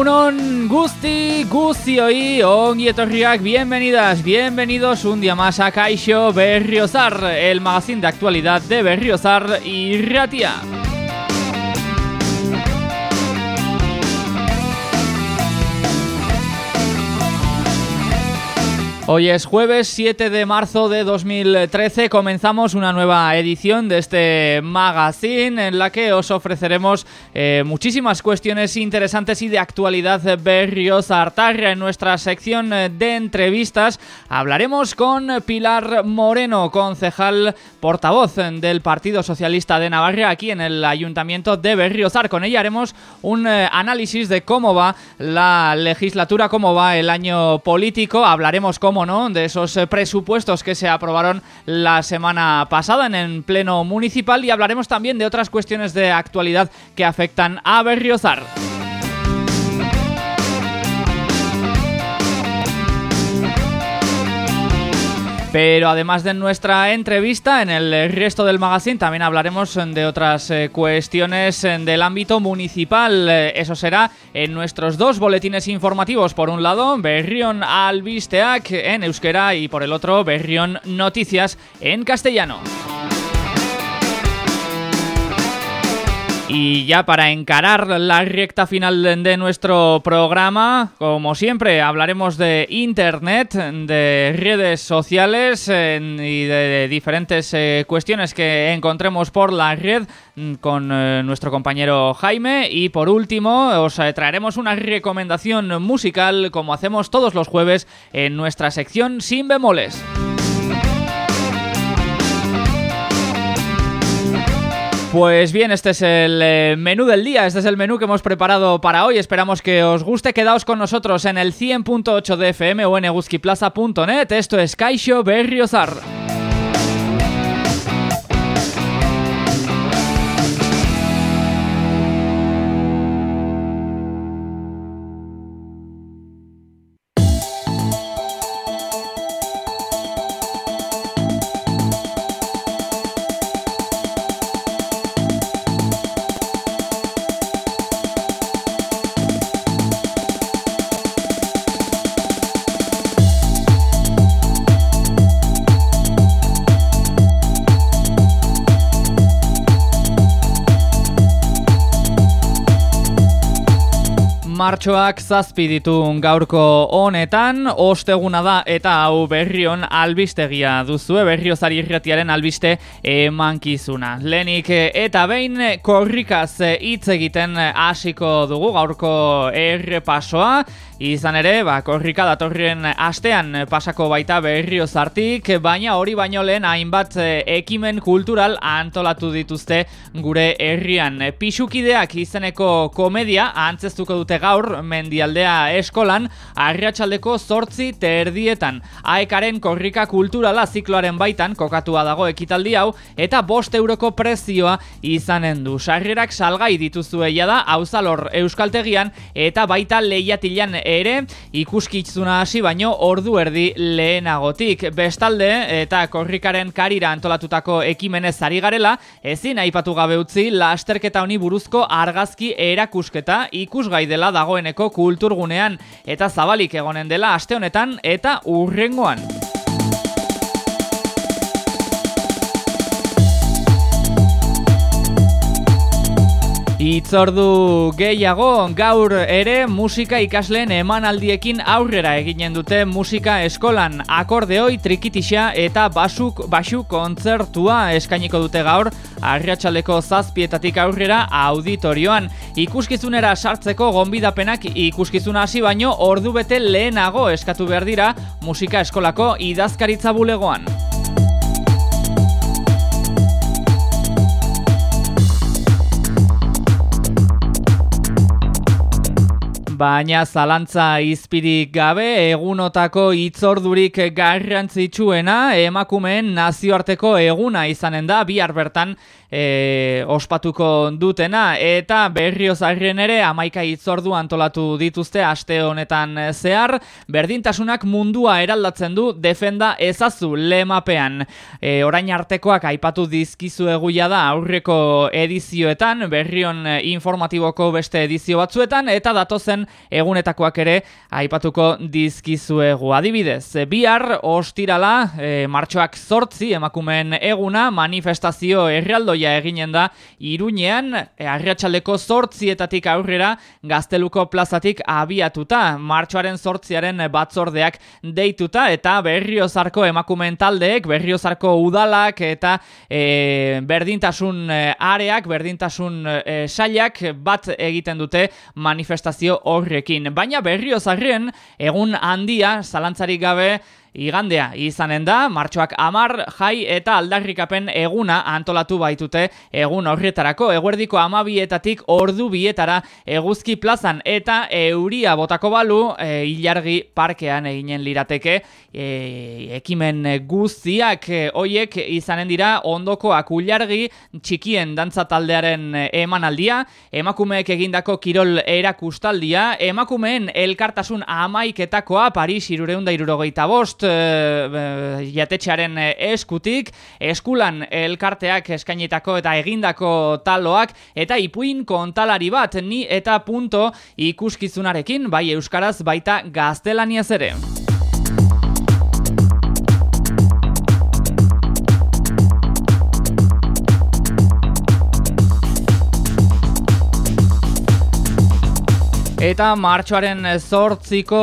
Egunon Gusti Gustioi, ongi etorriak, bienvenidas, bienvenidos un día más a Kaixo Berriozar, el magazine de actualidad de Berriozar y Ratia. Hoy es jueves 7 de marzo de 2013, comenzamos una nueva edición de este magazine en la que os ofreceremos eh, muchísimas cuestiones interesantes y de actualidad berriosa artarra. En nuestra sección de entrevistas hablaremos con Pilar Moreno, concejal portavoz del Partido Socialista de Navarra aquí en el Ayuntamiento de Berriozar. Con ella haremos un eh, análisis de cómo va la legislatura, cómo va el año político, hablaremos cómo de esos eh, presupuestos que se aprobaron la semana pasada en el pleno municipal y hablaremos también de otras cuestiones de actualidad que afectan a Berriozar. Pero además de nuestra entrevista, en el resto del magazine también hablaremos de otras eh, cuestiones del ámbito municipal. Eh, eso será en nuestros dos boletines informativos. Por un lado, Berrión Albisteac en euskera y por el otro, Berrión Noticias en castellano. Y ya para encarar la recta final de nuestro programa, como siempre, hablaremos de Internet, de redes sociales y de diferentes eh, cuestiones que encontremos por la red mm, con eh, nuestro compañero Jaime. Y por último, os eh, traeremos una recomendación musical como hacemos todos los jueves en nuestra sección Sin Bemoles. Pues bien, este es el eh, menú del día, este es el menú que hemos preparado para hoy. Esperamos que os guste. Quedaos con nosotros en el 100.8 de FM o en eguskiplaza.net. Esto es Kaixo Berriozar. Martxoak zazpi ditu gaurko honetan, osteguna da eta hau berrion albistegia duzue, berriozari irretiaren albiste emankizuna. Lenik eta behin korrikaz hitz egiten hasiko dugu gaurko errepasoa, Izan ere, ba, korrika datorrien astean pasako baita berriozartik, baina hori baino lehen hainbat ekimen kultural antolatu dituzte gure herrian. Pixukideak izeneko komedia antzestuko dute gaur, gaur mendialdea eskolan arriatxaldeko zortzi terdietan. Aekaren korrika kulturala zikloaren baitan kokatua dago ekitaldi hau eta bost euroko prezioa izanen du. Sarrerak salgai dituzue da hauzalor euskaltegian eta baita lehiatilan ere ikuskitzuna hasi baino ordu erdi lehenagotik. Bestalde eta korrikaren karira antolatutako ekimenez ari garela, ezin aipatu gabe utzi lasterketa honi buruzko argazki erakusketa ikusgai dela dagoeneko kulturgunean eta zabalik egonen dela aste honetan eta urrengoan. Itzordu gehiago, gaur ere musika ikasleen emanaldiekin aurrera eginen dute musika eskolan akordeoi, trikitisa eta basuk, basu kontzertua eskainiko dute gaur arriatxaleko zazpietatik aurrera auditorioan. Ikuskizunera sartzeko gonbidapenak ikuskizuna hasi baino ordu bete lehenago eskatu behar dira musika eskolako idazkaritza bulegoan. Baina zalantza izpirik gabe egunotako itzordurik garrantzitsuena emakumeen nazioarteko eguna izanen da bihar bertan e, ospatuko dutena. Eta berriozarrien ere amaika itzordu antolatu dituzte aste honetan zehar. Berdintasunak mundua eraldatzen du defenda ezazu lemapean. E, orain artekoak aipatu dizkizu eguia da aurreko edizioetan berrion informatiboko beste edizio batzuetan eta datozen egunetakoak ere aipatuko dizkizuegu. Adibidez, bihar ostirala e, martxoak zortzi emakumen eguna manifestazio erraldoia eginen da iruñean e, arriatxaldeko zortzietatik aurrera gazteluko plazatik abiatuta martxoaren zortziaren batzordeak deituta eta berriozarko emakumen taldeek, berriozarko udalak eta e, berdintasun e, areak, berdintasun e, sailak bat egiten dute manifestazio horrekin. Baina berriozarren egun handia, zalantzarik gabe, Igandea izanen da, martxoak amar, jai eta aldarrikapen eguna antolatu baitute egun horretarako. Eguerdiko amabietatik ordu bietara eguzki plazan eta euria botako balu e, ilargi parkean eginen lirateke. E, ekimen guztiak e, hoiek izanen dira ondokoak ulargi txikien dantza taldearen emanaldia, emakumeek egindako kirol erakustaldia, emakumeen elkartasun amaiketakoa Paris irureunda irurogeita bost, e, jatetxearen eskutik, eskulan elkarteak eskainetako eta egindako taloak, eta ipuin kontalari bat ni eta punto ikuskizunarekin, bai euskaraz baita gaztelaniaz ere. Eta martxoaren zortziko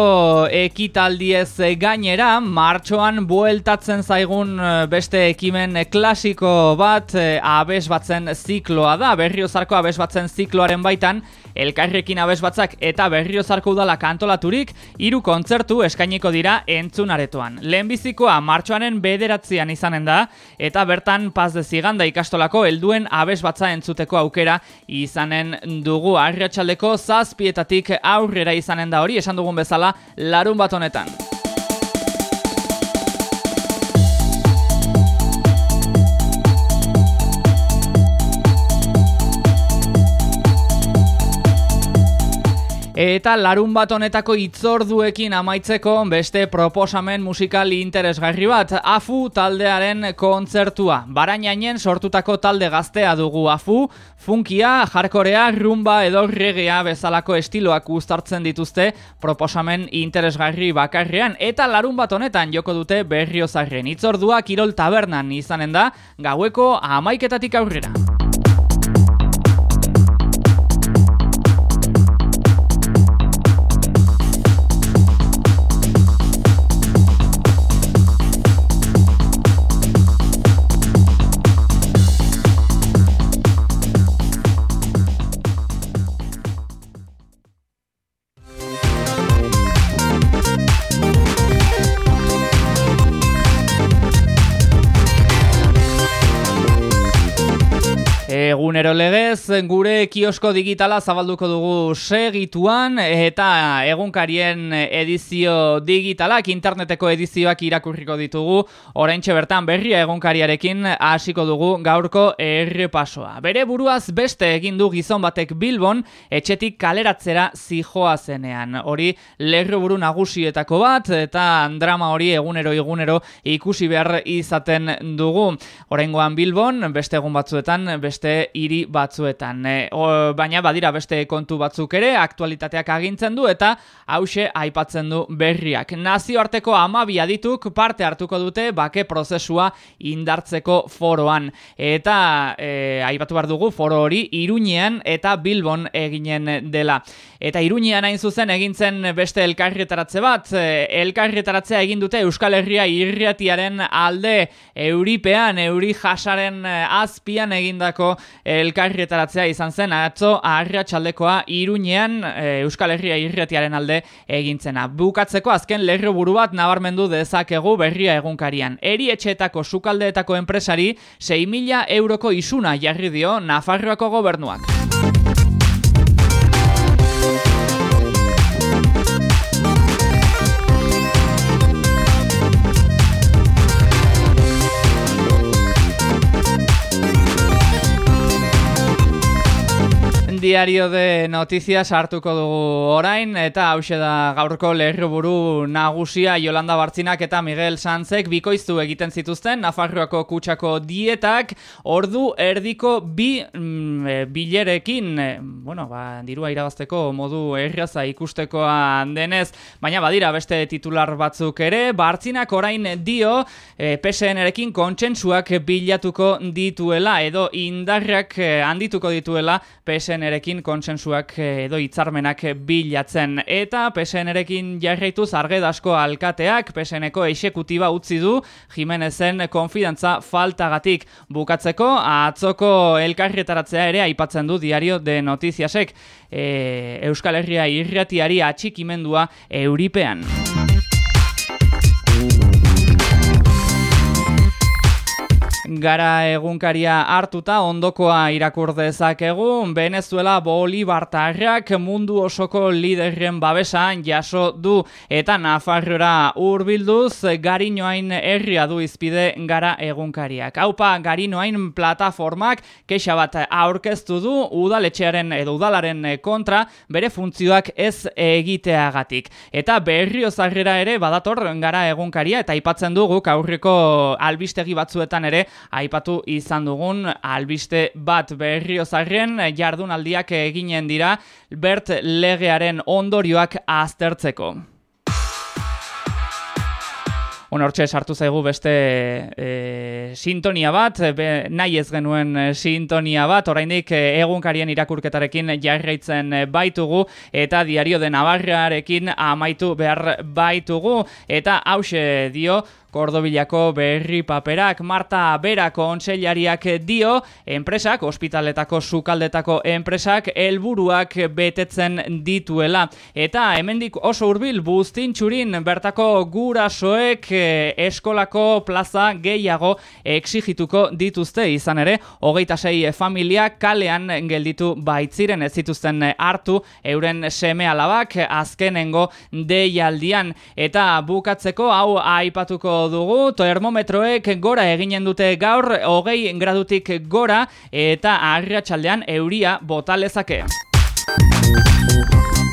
ekitaldiez gainera, martxoan bueltatzen zaigun eh, beste ekimen klasiko bat, eh, abes batzen zikloa da, berriozarko abes batzen zikloaren baitan, elkarrekin abes batzak eta berriozarko udala kantolaturik, hiru kontzertu eskainiko dira entzunaretoan. Lehenbizikoa martxoanen bederatzean izanen da, eta bertan paz de ziganda ikastolako helduen abes batza entzuteko aukera izanen dugu arriatxaldeko zazpietatik aurrera izanen da hori, esan dugun bezala, larun bat honetan. Eta larun bat honetako itzorduekin amaitzeko beste proposamen musikal interesgarri bat, AFU taldearen kontzertua. Barainainen sortutako talde gaztea dugu AFU, funkia, jarkorea, rumba edo regea bezalako estiloak uztartzen dituzte proposamen interesgarri bakarrean. Eta larun bat honetan joko dute berriozarren itzordua kirol tabernan izanen da, gaueko amaiketatik aurrera. Egunero legez, gure kiosko digitala zabalduko dugu segituan eta egunkarien edizio digitalak, interneteko edizioak irakurriko ditugu, orain bertan berria egunkariarekin hasiko dugu gaurko errepasoa. Bere buruaz beste egin du gizon batek Bilbon etxetik kaleratzera zijoa zenean. Hori lerro buru nagusietako bat eta drama hori egunero egunero ikusi behar izaten dugu. Oraingoan Bilbon, beste egun batzuetan, beste hiri batzuetan. E, baina badira beste kontu batzuk ere, aktualitateak agintzen du eta hause aipatzen du berriak. Nazioarteko amabia dituk parte hartuko dute bake prozesua indartzeko foroan. Eta e, aipatu behar dugu foro hori Iruñean eta Bilbon eginen dela. Eta Iruñean hain zuzen egintzen beste elkarretaratze bat, e, elkarretaratzea egin dute Euskal Herria irriatiaren alde euripean, euri jasaren e, azpian egindako elkarrietaratzea izan zen atzo aharria txaldekoa iruñean e, Euskal Herria irretiaren alde egintzena. Bukatzeko azken lerro buru bat nabarmendu dezakegu berria egunkarian. Eri etxeetako sukaldeetako enpresari 6.000 euroko isuna jarri dio Nafarroako gobernuak. Diario de noticias hartuko dugu orain, eta hause da gaurko lerroburu nagusia Yolanda Bartzinak eta Miguel Sanzek bikoiztu egiten zituzten, Nafarroako kutsako dietak, ordu erdiko bi mm, e, bilerekin, e, bueno, ba, dirua irabazteko modu erraza ikustekoa denez, baina badira beste titular batzuk ere, Bartzinak orain dio e, PSN-erekin kontsentsuak bilatuko dituela, edo indarrak handituko dituela PSN-erekin konsensuak eh, edo hitzarmenak bilatzen. Eta PSN-erekin jarraitu zargedasko alkateak PSN-eko esekutiba utzi du Jimenezen konfidantza faltagatik bukatzeko atzoko elkarretaratzea ere aipatzen du diario de notiziasek e, Euskal Herria irratiari atxikimendua euripean. Gara egunkaria hartuta ondokoa irakur dezakegu Venezuela Bolibartarrak mundu osoko liderren babesa jaso du eta Nafarroa hurbilduz Garinoain herria du izpide gara egunkariak. Haupa Garinoain plataformak kexa bat aurkeztu du udaletxearen edo udalaren kontra bere funtzioak ez egiteagatik. Eta berriozarrera ere badator gara egunkaria eta aipatzen dugu aurreko albistegi batzuetan ere aipatu izan dugun albiste bat berriozarren jardunaldiak eginen dira bert legearen ondorioak aztertzeko. Hortxe sartu zaigu beste e, sintonia bat, be, nahi ez genuen e, sintonia bat, oraindik egunkarien irakurketarekin jarraitzen baitugu eta diario de Navarrarekin amaitu behar baitugu eta hause dio Kordobilako berri paperak Marta Berako ontseilariak dio enpresak, ospitaletako sukaldetako enpresak helburuak betetzen dituela. Eta hemendik oso hurbil buztin txurin bertako gurasoek eh, eskolako plaza gehiago exigituko dituzte izan ere, hogeita sei familia kalean gelditu baitziren ez zituzten hartu euren seme alabak azkenengo deialdian. Eta bukatzeko hau aipatuko dugu, termometroek gora eginen dute gaur, hogei gradutik gora, eta arratsaldean euria botalezake.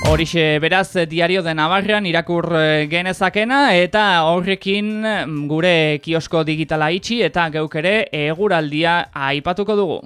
Horixe beraz diario de Navarran irakur eh, genezakena eta horrekin mm, gure kiosko digitala itxi eta geuk ere eguraldia aipatuko dugu.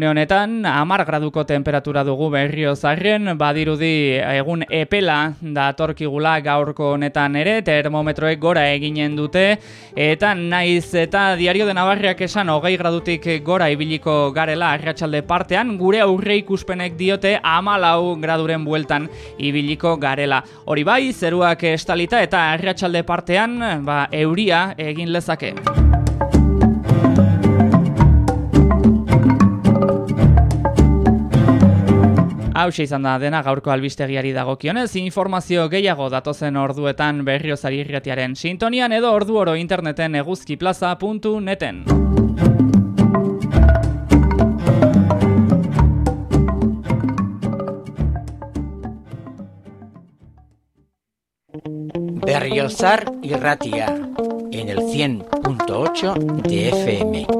Une honetan, amar graduko temperatura dugu berrio zarren, badirudi egun epela datorkigula gaurko honetan ere, termometroek gora eginen dute, eta naiz eta diario de Navarriak esan hogei gradutik gora ibiliko garela arratsalde partean, gure aurre ikuspenek diote amalau graduren bueltan ibiliko garela. Hori bai, zeruak estalita eta arratsalde partean, ba, euria egin lezake. Hau izan da dena gaurko albistegiari dagokionez, informazio gehiago datozen orduetan berriozari irretiaren sintonian edo ordu oro interneten eguzkiplaza.neten. Berriozar irratia en el 100.8 de FM.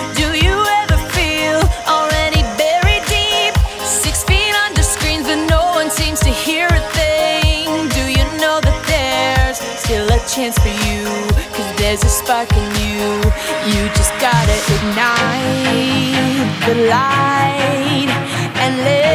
Chance for you there's a chance for you? 'Cause there's a spark in you. You just gotta ignite the light And let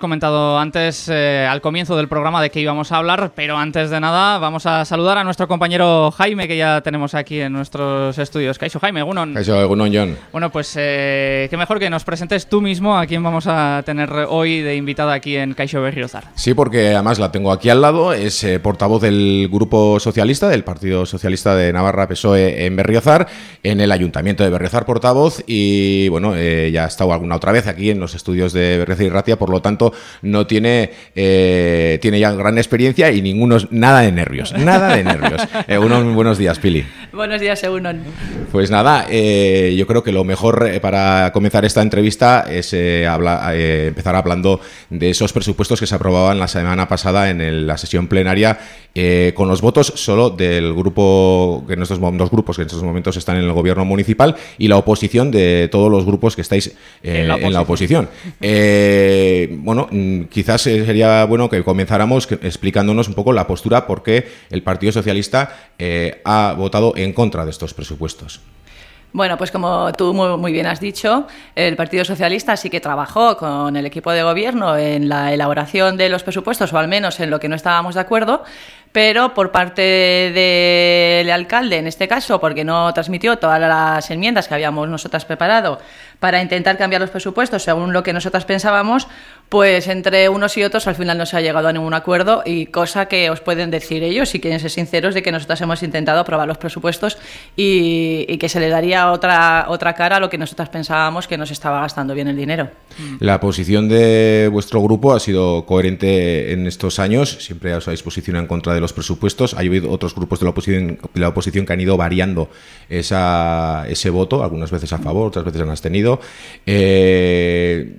comentado antes, eh, al comienzo del programa, de qué íbamos a hablar, pero antes de nada vamos a saludar a nuestro compañero Jaime, que ya tenemos aquí en nuestros estudios. Caixo Jaime, Gunon. Eso, Egunon, John. Bueno, pues eh, qué mejor que nos presentes tú mismo a quién vamos a tener hoy de invitada aquí en Caixo Berriozar. Sí, porque además la tengo aquí al lado, es eh, portavoz del Grupo Socialista, del Partido Socialista de Navarra PSOE en Berriozar, en el Ayuntamiento de Berriozar portavoz y bueno, ya ha estado alguna otra vez aquí en los estudios de Berriozar y Ratia, por lo tanto no tiene, eh, tiene ya gran experiencia y ninguno, nada de nervios, nada de nervios. Eh, unos buenos días, Pili. Buenos días, Eunon. Pues nada, eh, yo creo que lo mejor eh, para comenzar esta entrevista es eh, habla- eh, empezar hablando de esos presupuestos que se aprobaban la semana pasada en el- la sesión plenaria eh, con los votos solo del grupo, que en estos dos grupos que en estos momentos están en el gobierno municipal y la oposición de todos los grupos que estáis En la en la oposición. Eh, bueno, mm, quizás sería bueno que comenzáramos explicándonos un poco la postura por qué el Partido Socialista ha votado en contra de estos presupuestos. Bueno, pues como tú muy, bien has dicho, el Partido Socialista sí que trabajó con el equipo de gobierno en la elaboración de los presupuestos, o al menos en lo que no estábamos de acuerdo, pero por parte del alcalde, en este caso, porque no transmitió todas las enmiendas que habíamos nosotras preparado para intentar cambiar los presupuestos según lo que nosotras pensábamos, pues entre unos y otros al final no se ha llegado a ningún acuerdo y cosa que os pueden decir ellos, si quieren ser sinceros, de que nosotras hemos intentado aprobar los presupuestos y, que se le daría otra, otra cara a lo que nosotras pensábamos que nos estaba gastando bien el dinero. La posición de vuestro grupo ha sido coherente en estos años. Siempre os habéis posicionado en contra de los presupuestos. Hay habido otros grupos de la oposición, la oposición que han ido variando esa, ese voto, algunas veces a favor, otras veces han abstenido. Eh,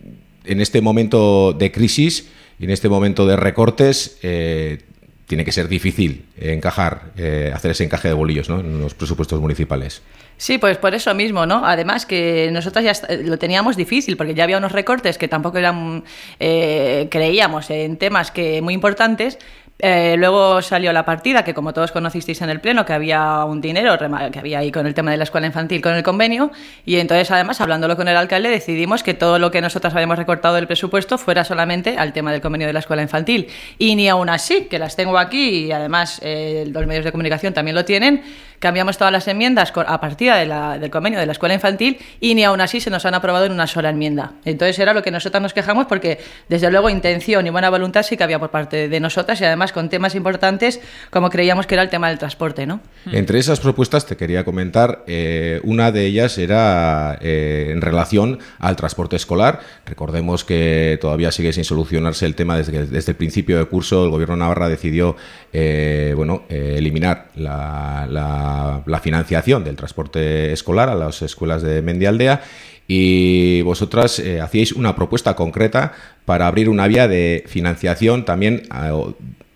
en este momento de crisis y en este momento de recortes, eh, tiene que ser difícil encajar, eh, hacer ese encaje de bolillos ¿no? en los presupuestos municipales. Sí, pues por eso mismo, ¿no? Además que nosotros ya lo teníamos difícil porque ya había unos recortes que tampoco eran, creíamos en temas que muy importantes. Eh, luego salió la partida, que como todos conocisteis en el pleno, que había un dinero que había ahí con el tema de la escuela infantil, con el convenio, y entonces además, hablándolo con el alcalde, decidimos que todo lo que nosotras habíamos recortado del presupuesto fuera solamente al tema del convenio de la escuela infantil. Y ni aún así, que las tengo aquí y además eh, los medios de comunicación también lo tienen, cambiamos todas las enmiendas a partir de la- del convenio de la escuela infantil y ni aún así se nos han aprobado en una sola enmienda. Entonces era lo que nosotras nos quejamos porque desde luego intención y buena voluntad sí que había por parte de nosotras y además con temas importantes como creíamos que era el tema del transporte, ¿no? Entre esas propuestas te quería comentar, eh, una de ellas era eh, en relación al transporte escolar. Recordemos que todavía sigue sin solucionarse el tema desde desde el principio de curso el gobierno Navarra decidió eh, bueno, eliminar la- la financiación del transporte escolar a las escuelas de Mendialdea y vosotras eh, hacíais una propuesta concreta para abrir una vía de financiación también a- o-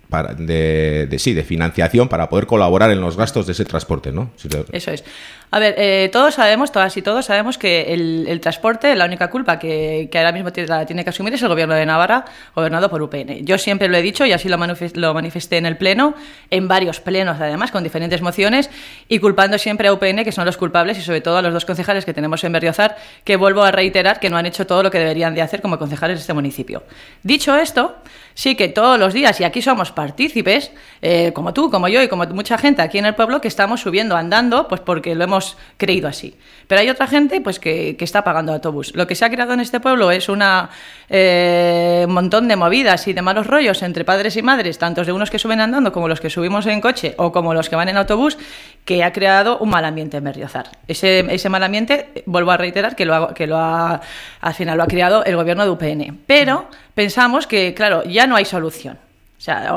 para- de, sí, de financiación para poder colaborar en los gastos de ese transporte, ¿no? Eso es. A ver, eh, todos sabemos, todas y todos sabemos que el, transporte, la única culpa que, ahora mismo tiene, la tiene que asumir es el gobierno de Navarra, gobernado por UPN. Yo siempre lo he dicho y así lo manifesté en el Pleno, en varios plenos además, con diferentes mociones, y culpando siempre a UPN, que son los culpables, y sobre todo a los dos concejales que tenemos en Berriozar, que vuelvo a reiterar que no han hecho todo lo que deberían de hacer como concejales de este municipio. Dicho esto, sí que todos los días, y aquí somos partícipes, eh, como tú, como yo y como mucha gente aquí en el pueblo, que estamos subiendo andando, pues porque lo hemos creído así. Pero hay otra gente pues que, que está pagando autobús. Lo que se ha creado en este pueblo es una eh, un montón de movidas y de malos rollos entre padres y madres, tantos de unos que suben andando como los que subimos en coche o como los que van en autobús, que ha creado un mal ambiente en Berriozar. Ese, ese mal ambiente, eh, vuelvo a reiterar, que lo que lo ha, al final lo ha creado el gobierno de UPN. Pero pensamos que, claro, ya no hay solución. O sea,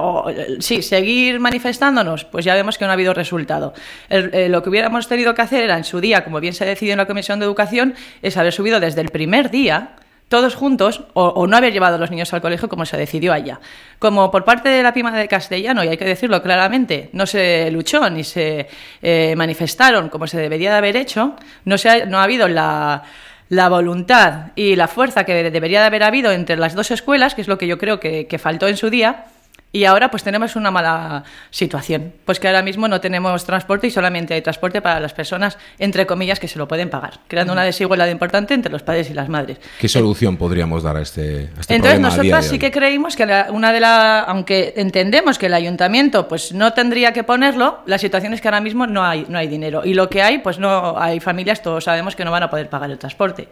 sí, seguir manifestándonos, pues ya vemos que no ha habido resultado. Eh, lo que hubiéramos tenido que hacer era, en su día, como bien se decidió en la Comisión de Educación, es haber subido desde el primer día, todos juntos, o, no haber llevado a los niños al colegio como se decidió allá. Como por parte de la Pima de Castellano, y hay que decirlo claramente, no se luchó ni se eh, manifestaron como se debería de haber hecho, no, se no ha habido la la voluntad y la fuerza que debería de haber habido entre las dos escuelas, que es lo que yo creo que, que faltó en su día, y ahora pues tenemos una mala situación, pues que ahora mismo no tenemos transporte y solamente hay transporte para las personas, entre comillas, que se lo pueden pagar, creando una desigualdad importante entre los padres y las madres. ¿Qué solución podríamos dar a este, a este Entonces de sí que creímos que la- una de las, aunque entendemos que el ayuntamiento pues no tendría que ponerlo, la situación es que ahora mismo no hay, no hay dinero y lo que hay pues no hay familias, todos sabemos que no van a poder pagar el transporte.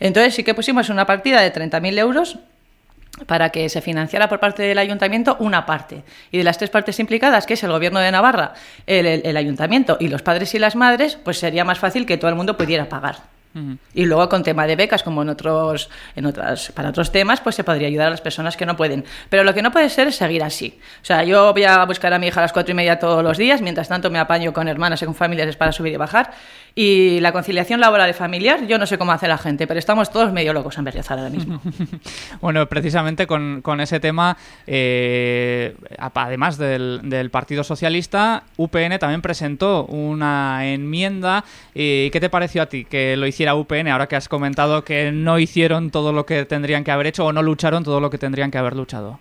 Entonces sí que pusimos una partida de 30.000 euros para que se financiara por parte del ayuntamiento una parte. Y de las tres partes implicadas, que es el gobierno de Navarra, el, el- el ayuntamiento y los padres y las madres, pues sería más fácil que todo el mundo pudiera pagar. Y luego con tema de becas, como en otros, en otras, para otros temas, pues se podría ayudar a las personas que no pueden. Pero lo que no puede ser es seguir así. O sea, yo voy a buscar a mi hija a las cuatro y media todos los días, mientras tanto me apaño con hermanas y con familiares para subir y bajar. Y la conciliación laboral y familiar, yo no sé cómo hace la gente, pero estamos todos medio locos en Berriozar ahora mismo. Bueno, precisamente con, con ese tema, eh, además del, del Partido Socialista, UPN también presentó una enmienda. ¿Y qué te pareció a ti que lo hiciera UPN ahora que has comentado que no hicieron todo lo que tendrían que haber hecho o no lucharon todo lo que tendrían que haber luchado?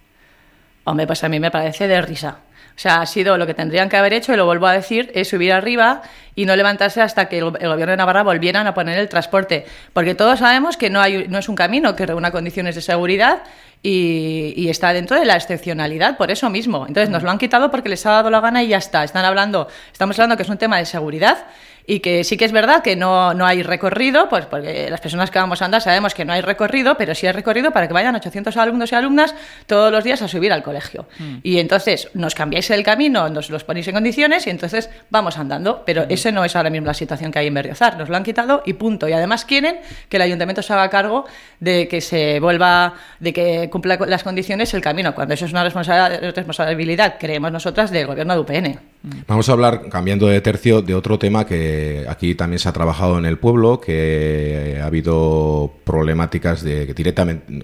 Hombre, pues a mí me parece de risa. O sea, ha sido lo que tendrían que haber hecho, y lo vuelvo a decir, es subir arriba y no levantarse hasta que el, gobierno de Navarra volvieran a poner el transporte. Porque todos sabemos que no, hay, no es un camino que reúna condiciones de seguridad y, y está dentro de la excepcionalidad, por eso mismo. Entonces nos lo han quitado porque les ha dado la gana y ya está. Están hablando, estamos hablando que es un tema de seguridad y que sí que es verdad que no, no hay recorrido, pues porque las personas que vamos a andar sabemos que no hay recorrido, pero sí hay recorrido para que vayan 800 alumnos y alumnas todos los días a subir al colegio. Y entonces nos cambiáis el camino, nos los ponéis en condiciones y entonces vamos andando. Pero ese no es ahora mismo la situación que hay en Berriozar. Nos lo han quitado y punto. Y además quieren que el ayuntamiento se haga cargo de que se vuelva, de que cumpla las condiciones el camino, cuando eso es una responsa- responsabilidad, creemos nosotras, del gobierno de UPN. Vamos a hablar, cambiando de tercio, de otro tema que aquí también se ha trabajado en el pueblo, que ha habido problemáticas de que directamente,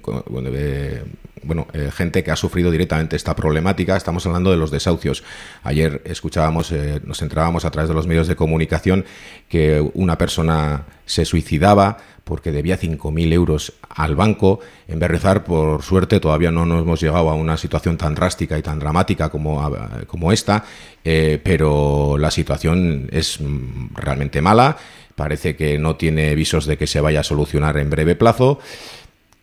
bueno, eh, gente que ha sufrido directamente esta problemática. Estamos hablando de los desahucios. Ayer escuchábamos, eh, nos enterábamos a través de los medios de comunicación que una persona se suicidaba porque debía 5.000 euros al banco. En Berrizar, por suerte, todavía no nos hemos llegado a una situación tan drástica y tan dramática como, como esta, eh, pero la situación es mm, realmente mala. Parece que no tiene visos de que se vaya a solucionar en breve plazo.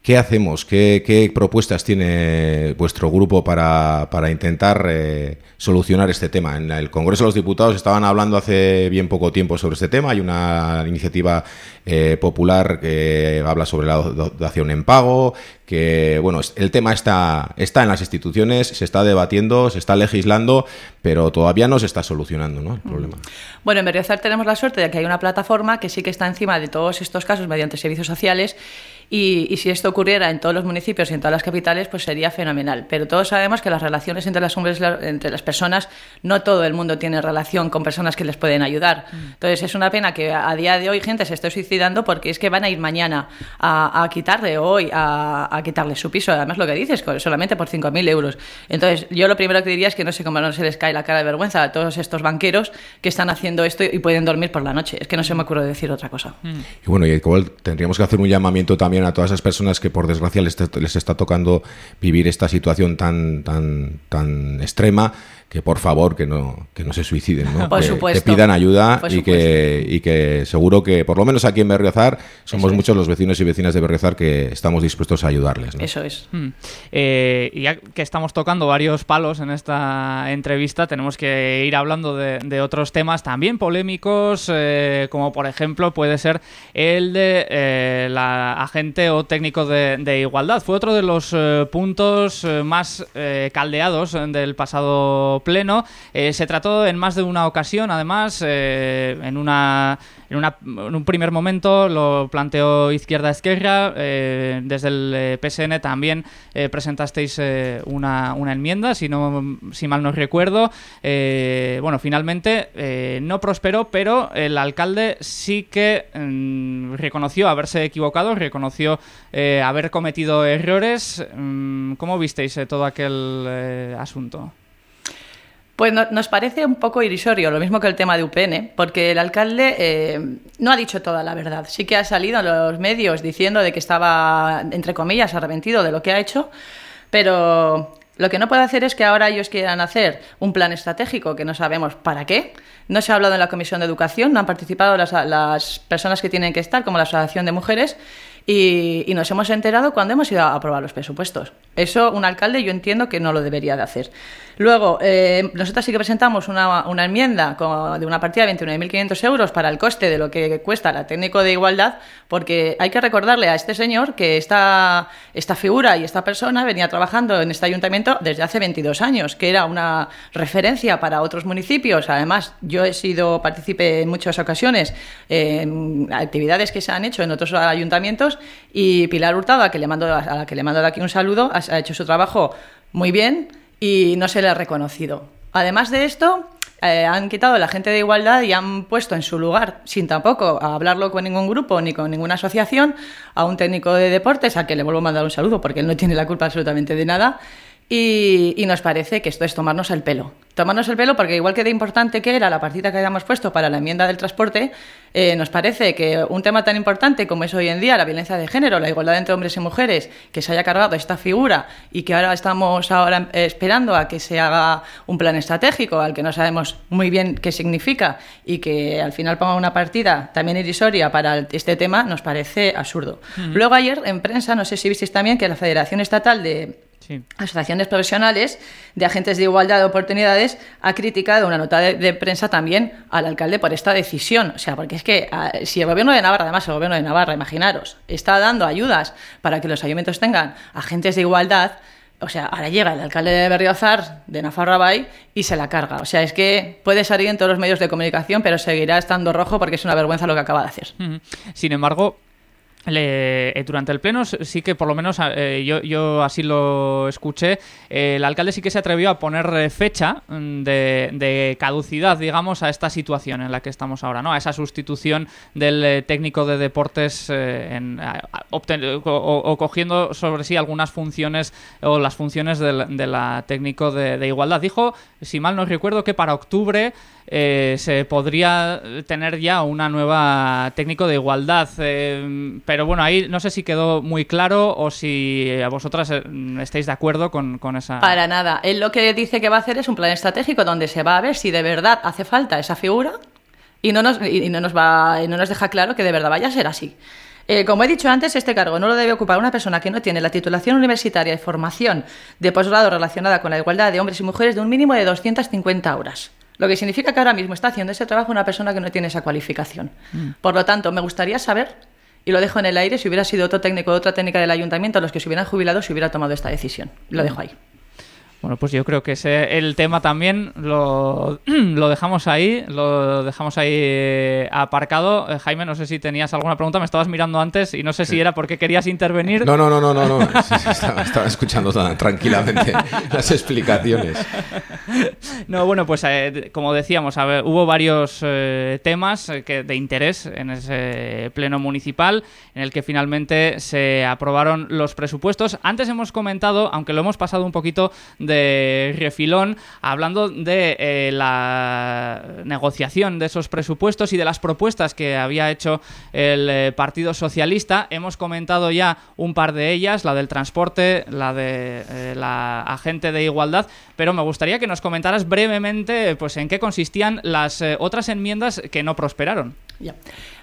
¿Qué hacemos? ¿Qué, qué propuestas tiene vuestro grupo para, para intentar eh, solucionar este tema? En el Congreso de los Diputados estaban hablando hace bien poco tiempo sobre este tema. Hay una iniciativa eh, popular que habla sobre la do- dación en pago, que bueno, el tema está, está en las instituciones, se está debatiendo, se está legislando, pero todavía no se está solucionando ¿no? el problema. Bueno, en Berriozar tenemos la suerte de que hay una plataforma que sí que está encima de todos estos casos mediante servicios sociales y, y si esto ocurriera en todos los municipios y en todas las capitales, pues sería fenomenal. Pero todos sabemos que las relaciones entre las, hombres, entre las personas, no todo el mundo tiene relación con personas que les pueden ayudar. Entonces es una pena que a día de hoy gente se esté suicidando porque es que van a ir mañana a, a quitarle hoy, a, a quitarle su piso. Además lo que dices, solamente por 5.000 euros. Entonces yo lo primero que diría es que no sé cómo no se les cae la cara de vergüenza a todos estos banqueros que están haciendo esto y pueden dormir por la noche. Es que no se me ocurre decir otra cosa. Y bueno, y igual tendríamos que hacer un llamamiento también a todas esas personas que por desgracia les, les está tocando vivir esta situación tan tan tan extrema que por favor que no que no se suiciden, ¿no? Por que, supuesto. que pidan ayuda Por y que y que seguro que por lo menos aquí en Berriozar somos Eso es. muchos los vecinos y vecinas de Berriozar que estamos dispuestos a ayudarles. ¿no? Eso es. Hmm. Eh, y ya que estamos tocando varios palos en esta entrevista, tenemos que ir hablando de, de otros temas también polémicos, eh, como por ejemplo puede ser el de eh, la agente o técnico de, de igualdad. Fue otro de los eh, puntos eh, más eh, caldeados del pasado pleno. Eh, se trató en más de una ocasión, además, eh, en una en, una- en un primer momento lo planteó Izquierda Esquerra, eh, desde el PSN también presentasteis una, una enmienda, si, no, si mal no recuerdo. Bueno, finalmente no prosperó, pero el alcalde sí que mm, reconoció haberse equivocado, reconoció haber cometido errores. Mm, ¿Cómo visteis todo aquel asunto? Pues no- nos parece un poco irrisorio, lo mismo que el tema de UPN, porque el alcalde eh, no ha dicho toda la verdad. Sí que ha salido en los medios diciendo de que estaba, entre comillas, arrepentido de lo que ha hecho, pero lo que no puede hacer es que ahora ellos quieran hacer un plan estratégico que no sabemos para qué. No se ha hablado en la Comisión de Educación, no han participado las, las personas que tienen que estar, como la Asociación de Mujeres, y, y nos hemos enterado cuando hemos ido a aprobar los presupuestos. Eso un alcalde yo entiendo que no lo debería de hacer. Luego, eh, nosotros sí que presentamos una, enmienda de una partida de 29.500 euros para el coste de lo que cuesta la técnico de igualdad, porque hay que recordarle a este señor que esta, esta figura y esta persona venía trabajando en este ayuntamiento desde hace 22 años, que era una referencia para otros municipios. Además, yo he sido partícipe en muchas ocasiones en actividades que se han hecho en otros ayuntamientos y Pilar Hurtado, a, que le mando, a la que le mando de aquí un saludo, ha hecho su trabajo muy bien y no se le ha reconocido. Además de esto, eh, han quitado a la gente de igualdad y han puesto en su lugar, sin tampoco hablarlo con ningún grupo ni con ninguna asociación, a un técnico de deportes, al que le vuelvo a mandar un saludo porque él no tiene la culpa absolutamente de nada. Y nos parece que esto es tomarnos el pelo. Tomarnos el pelo porque igual que de importante que era la partida que habíamos puesto para la enmienda del transporte, eh, nos parece que un tema tan importante como es hoy en día la violencia de género, la igualdad entre hombres y mujeres, que se haya cargado esta figura y que ahora estamos ahora eh, esperando a que se haga un plan estratégico al que no sabemos muy bien qué significa y que al final ponga una partida también irrisoria para este tema, nos parece absurdo. Luego ayer en prensa, no sé si visteis también que la Federación Estatal de Sí. asociaciones profesionales de agentes de igualdad de oportunidades ha criticado una nota de, de prensa también al alcalde por esta decisión. O sea, porque es que ah, si el gobierno de Navarra, además el gobierno de Navarra, imaginaros, está dando ayudas para que los ayuntamientos tengan agentes de igualdad, o sea, ahora llega el alcalde de Berriozar, de Nafarrabay, y se la carga. O sea, es que puede salir en todos los medios de comunicación, pero seguirá estando rojo porque es una vergüenza lo que acaba de hacer. Sin embargo, le- eh, durante el pleno sí que por lo menos eh, yo, así lo escuché, eh, el alcalde sí que se atrevió a poner fecha mm, de, de caducidad, digamos, a esta situación en la que estamos ahora, ¿no? A esa sustitución del técnico de deportes en, o, cogiendo sobre sí algunas funciones o las funciones del, de la técnico de igualdad. Dijo, si mal no recuerdo, que para octubre eh, se podría tener ya una nueva técnico de igualdad. eh, pero bueno, ahí no sé si quedó muy claro o si a vosotras eh, estáis de acuerdo con, con esa... Para nada. Él lo que dice que va a hacer es un plan estratégico donde se va a ver si de verdad hace falta esa figura y no nos, y no nos, va, y no nos deja claro que de verdad vaya a ser así. Eh, como he dicho antes, este cargo no lo debe ocupar una persona que no tiene la titulación universitaria y formación de posgrado relacionada con la igualdad de hombres y mujeres de un mínimo de 250 horas. Lo que significa que ahora mismo está haciendo ese trabajo una persona que no tiene esa cualificación. Por lo tanto, me gustaría saber, y lo dejo en el aire, si hubiera sido otro técnico o otra técnica del ayuntamiento, los que se hubieran jubilado, se hubiera tomado esta decisión. Lo dejo ahí. Bueno, pues yo creo que ese, el tema también lo, lo dejamos ahí, lo dejamos ahí eh, aparcado. Eh, Jaime, no sé si tenías alguna pregunta, me estabas mirando antes y no sé si era porque querías intervenir. No, no, no, no, no, Estaba, estaba escuchando tranquilamente las explicaciones. No, bueno, pues eh, como decíamos, a ver, hubo varios eh, temas que, de interés en ese pleno municipal en el que finalmente se aprobaron los presupuestos. Antes hemos comentado, aunque lo hemos pasado un poquito de refilón, hablando de eh, la negociación de esos presupuestos y de las propuestas que había hecho el eh, Partido Socialista. Hemos comentado ya un par de ellas, la del transporte, la de eh, la agente de igualdad, pero me gustaría que nos comentaras brevemente pues en qué consistían las otras enmiendas que no prosperaron.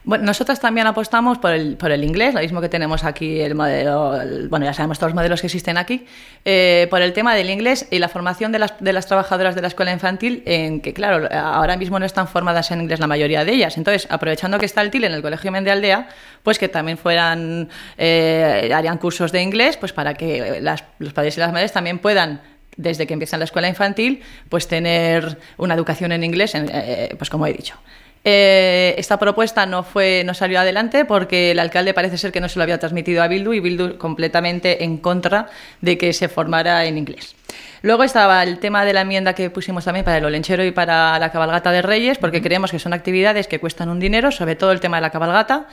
Bueno, nosotros también apostamos por el, por el inglés, lo mismo que tenemos aquí el modelo, el- bueno, ya sabemos todos los modelos que existen aquí, eh, por el tema del inglés y la formación de las, de las trabajadoras de la escuela infantil, en que, claro, ahora mismo no están formadas en inglés la mayoría de ellas. Entonces, aprovechando que está el TIL en el Colegio Jiménez de Aldea, pues que también fueran, eh, harían cursos de inglés, pues para que las- los padres y las madres también puedan desde que empiezan la escuela infantil, pues tener una educación en inglés, eh, pues como he dicho. Eh, esta propuesta no fue no salió adelante porque el alcalde parece ser que no se lo había transmitido a Bildu y Bildu completamente en contra de que se formara en inglés. Luego estaba el tema de la enmienda que pusimos también para el olenchero y para la cabalgata de Reyes, porque creemos que son actividades que cuestan un dinero, sobre todo el tema de la cabalgata.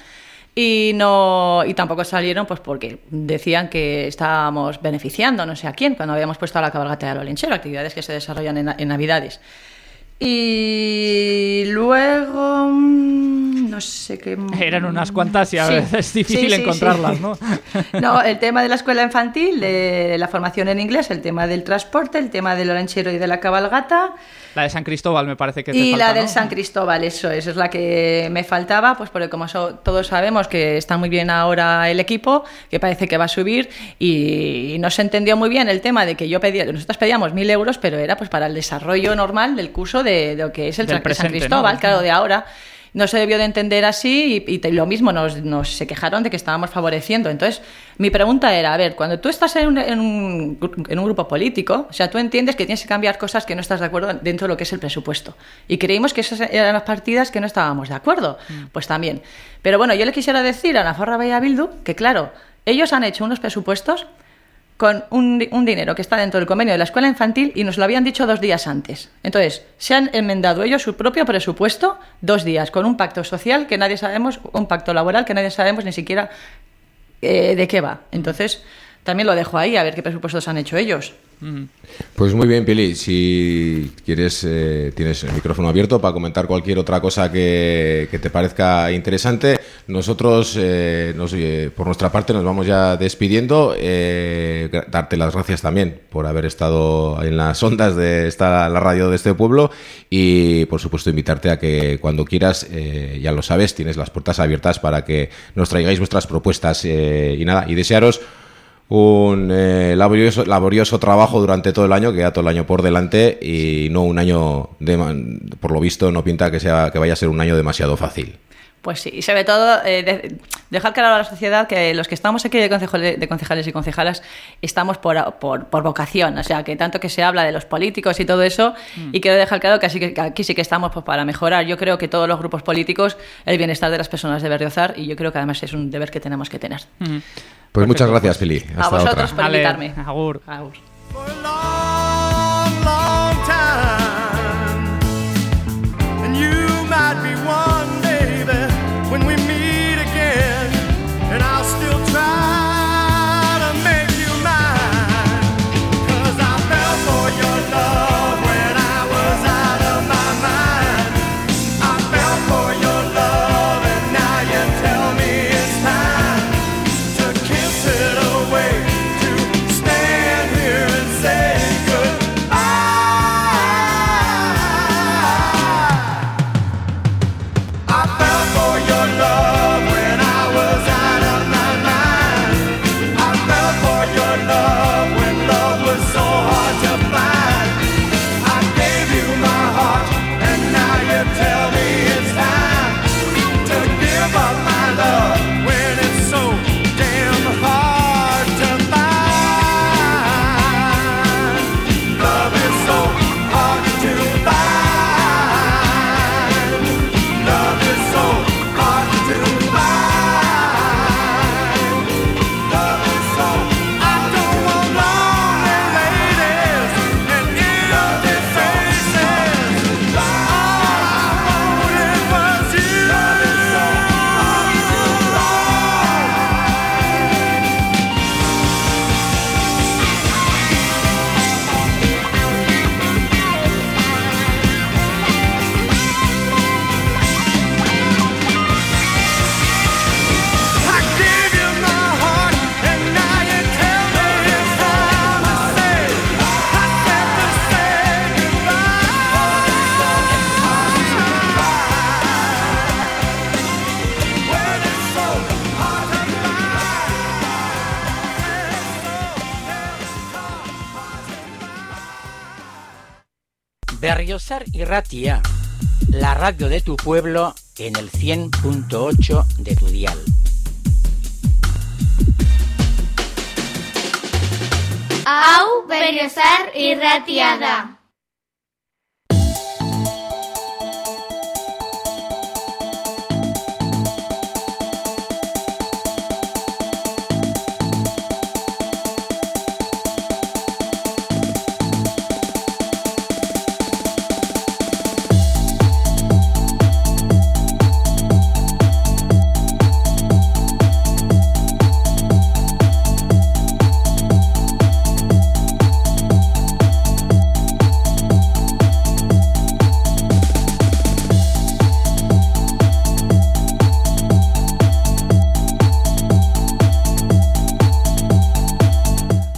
y no y tampoco salieron pues porque decían que estábamos beneficiando no sé a quién cuando habíamos puesto a la cabalgata de Olenchero, actividades que se desarrollan en, en Navidades. Y luego mm, no sé qué Eran unas cuantas y a Sí. veces es difícil Sí, sí, sí. encontrarlas, ¿no? No, el tema de la escuela infantil, de la formación en inglés, el tema del transporte, el tema del oranchero y de la cabalgata La de San Cristóbal me parece que te y falta, la del ¿no? San Cristóbal, eso, eso es la que me faltaba, pues porque como so- todos sabemos que está muy bien ahora el equipo, que parece que va a subir y no se entendió muy bien el tema de que yo pedía, nosotros pedíamos mil euros, pero era pues para el desarrollo normal del curso de, de lo que es el Del San- San presente, Cristóbal, ¿no? claro, de ahora. No se debió de entender así y, lo mismo nos, nos se quejaron de que estábamos favoreciendo. Entonces, mi pregunta era, a ver, cuando tú estás en un, en, un, en un grupo político, o sea, tú entiendes que tienes que cambiar cosas que no estás de acuerdo dentro de lo que es el presupuesto. Y creímos que esas eran las partidas que no estábamos de acuerdo. Pues también. Pero bueno, yo le quisiera decir a Nafarra Bella Bildu que, claro, ellos han hecho unos presupuestos con un, un dinero que está dentro del convenio de la escuela infantil y nos lo habían dicho dos días antes. Entonces, se han enmendado ellos su propio presupuesto dos días, con un pacto social que nadie sabemos, un pacto laboral que nadie sabemos ni siquiera eh, de qué va. Entonces, también lo dejo ahí, a ver qué presupuestos han hecho ellos. Pues muy bien, Pili. Si quieres, eh, tienes el micrófono abierto para comentar cualquier otra cosa que, que te parezca interesante. Nosotros, eh, nos, eh, por nuestra parte, nos vamos ya despidiendo. Eh, darte las gracias también por haber estado en las ondas de esta, la radio de este pueblo y, por supuesto, invitarte a que cuando quieras, eh, ya lo sabes, tienes las puertas abiertas para que nos traigáis vuestras propuestas eh, y nada, y desearos un eh, laborioso, laborioso trabajo durante todo el año, que ya todo el año por delante y no un año, de, por lo visto, no pinta que, sea, que vaya a ser un año demasiado fácil. Pues sí, y sobre todo eh, de- dejar claro a la sociedad que los que estamos aquí de, concejale- de concejales y concejalas estamos por, por, por vocación, o sea, que tanto que se habla de los políticos y todo eso, y quiero dejar claro que, así que, que aquí sí que estamos pues, para mejorar. Yo creo que todos los grupos políticos, el bienestar de las personas de Berriozar, y yo creo que además es un deber que tenemos que tener. Pues muchas gracias, Fili. A Hasta vosotros otra. por invitarme. agur. Agur. Berriozar y Ratia, la radio de tu pueblo en el 100.8 de tu dial. Hau berriozar irratia da.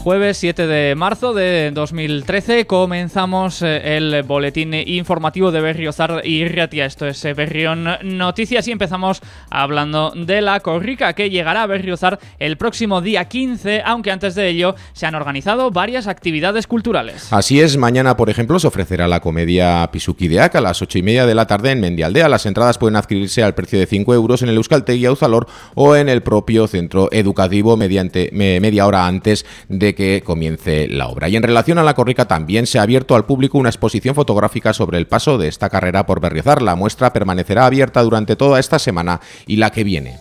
Jueves 7 de marzo de 2013 comenzamos eh, el boletín informativo de Berriozar y Riatia. Esto es eh, Berrión Noticias y empezamos hablando de la corrica que llegará a Berriozar el próximo día 15, aunque antes de ello se han organizado varias actividades culturales. Así es, mañana, por ejemplo, se ofrecerá la comedia Pisuquideac a las 8 y media de la tarde en Mendialdea. Las entradas pueden adquirirse al precio de 5 euros en el Euskaltegui Auzalor o en el propio centro educativo mediante me- media hora antes de que comience la obra. Y en relación a la corrica también se ha abierto al público una exposición fotográfica sobre el paso de esta carrera por Berriozar. La muestra permanecerá abierta durante toda esta semana y la que viene.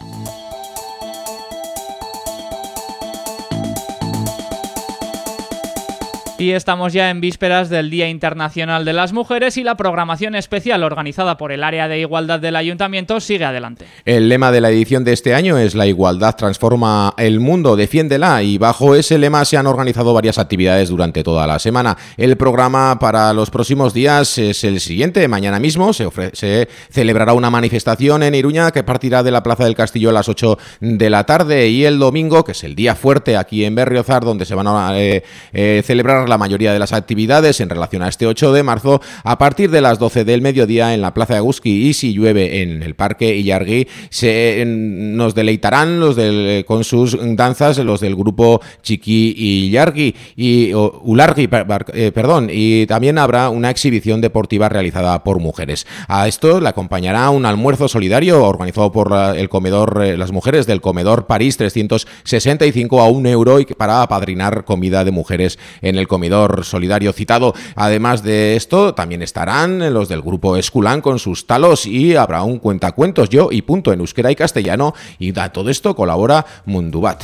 Y estamos ya en vísperas del Día Internacional de las Mujeres y la programación especial organizada por el Área de Igualdad del Ayuntamiento sigue adelante. El lema de la edición de este año es La igualdad transforma el mundo, defiéndela y bajo ese lema se han organizado varias actividades durante toda la semana. El programa para los próximos días es el siguiente. Mañana mismo se, celebrará una manifestación en Iruña que partirá de la Plaza del Castillo a las 8 de la tarde y el domingo, que es el día fuerte aquí en Berriozar, donde se van a eh, eh, celebrar la mayoría de las actividades en relación a este 8 de marzo, a partir de las 12 del mediodía en la Plaza de Agusqui y si llueve en el Parque Illargui, se nos deleitarán los del, con sus danzas los del grupo Chiqui Illargui y o, Ulargui, eh, perdón, y también habrá una exhibición deportiva realizada por mujeres. A esto le acompañará un almuerzo solidario organizado por el comedor, eh, las mujeres del comedor París 365 a un euro para apadrinar comida de mujeres en el comedor solidario citado. Además de esto, también estarán los del grupo Esculán con sus talos y habrá un cuentacuentos yo y punto en euskera y castellano y a todo esto colabora Mundubat.